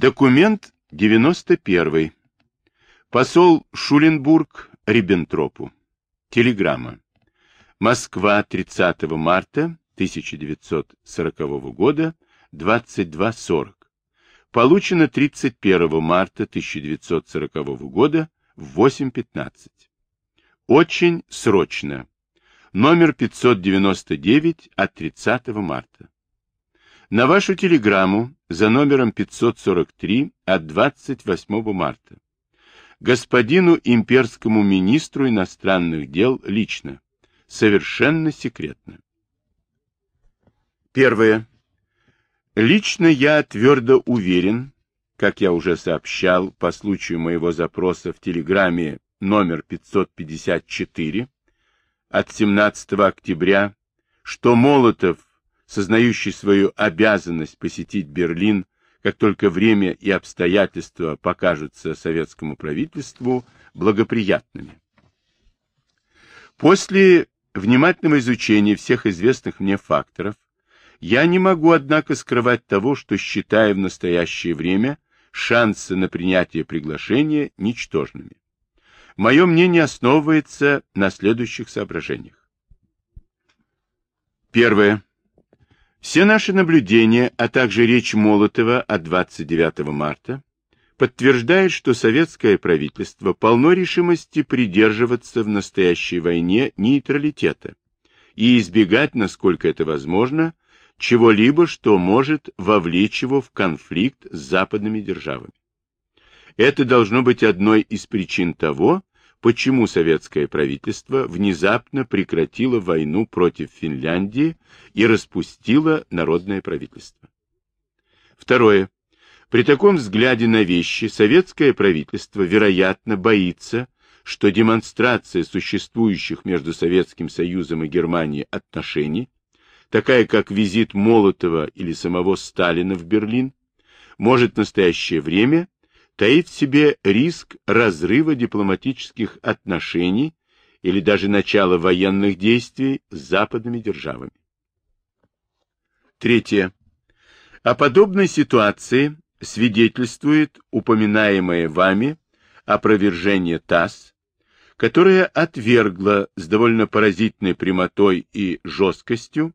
Документ 91. Посол Шуленбург Риббентропу. Телеграмма. Москва, 30 марта 1940 года, 22.40. Получено 31 марта 1940 года в 8.15. Очень срочно. Номер 599 от 30 марта. На вашу телеграмму за номером 543 от 28 марта. Господину имперскому министру иностранных дел лично. Совершенно секретно. Первое. Лично я твердо уверен, как я уже сообщал по случаю моего запроса в телеграмме номер 554 от 17 октября, что Молотов сознающий свою обязанность посетить Берлин, как только время и обстоятельства покажутся советскому правительству благоприятными. После внимательного изучения всех известных мне факторов, я не могу, однако, скрывать того, что считаю в настоящее время шансы на принятие приглашения ничтожными. Мое мнение основывается на следующих соображениях. Первое. Все наши наблюдения, а также речь Молотова от 29 марта подтверждают, что советское правительство полно решимости придерживаться в настоящей войне нейтралитета и избегать, насколько это возможно, чего-либо, что может вовлечь его в конфликт с западными державами. Это должно быть одной из причин того, почему советское правительство внезапно прекратило войну против Финляндии и распустило народное правительство. Второе. При таком взгляде на вещи советское правительство, вероятно, боится, что демонстрация существующих между Советским Союзом и Германией отношений, такая как визит Молотова или самого Сталина в Берлин, может в настоящее время таит в себе риск разрыва дипломатических отношений или даже начала военных действий с западными державами. Третье. О подобной ситуации свидетельствует упоминаемое вами опровержение ТАСС, которое отвергло с довольно поразительной прямотой и жесткостью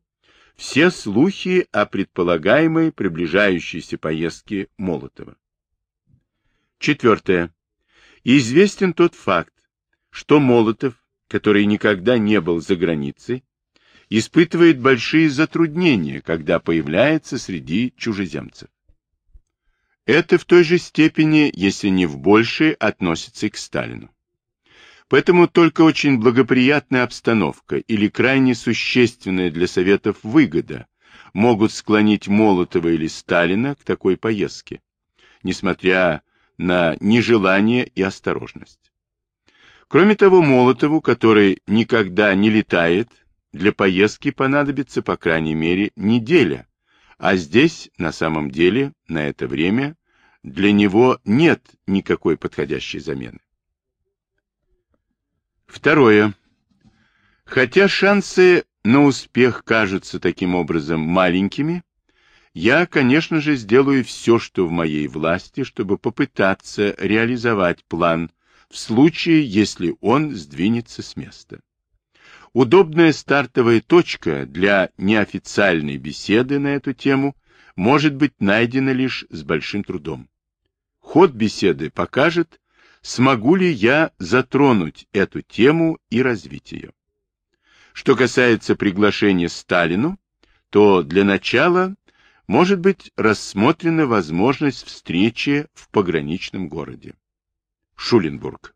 все слухи о предполагаемой приближающейся поездке Молотова. Четвертое. Известен тот факт, что Молотов, который никогда не был за границей, испытывает большие затруднения, когда появляется среди чужеземцев. Это в той же степени, если не в большей, относится и к Сталину. Поэтому только очень благоприятная обстановка или крайне существенная для Советов выгода могут склонить Молотова или Сталина к такой поездке, несмотря на нежелание и осторожность. Кроме того, Молотову, который никогда не летает, для поездки понадобится по крайней мере неделя, а здесь, на самом деле, на это время, для него нет никакой подходящей замены. Второе. Хотя шансы на успех кажутся таким образом маленькими, я, конечно же, сделаю все, что в моей власти, чтобы попытаться реализовать план в случае, если он сдвинется с места. Удобная стартовая точка для неофициальной беседы на эту тему может быть найдена лишь с большим трудом. Ход беседы покажет, смогу ли я затронуть эту тему и развить ее. Что касается приглашения Сталину, то для начала может быть рассмотрена возможность встречи в пограничном городе. Шуленбург.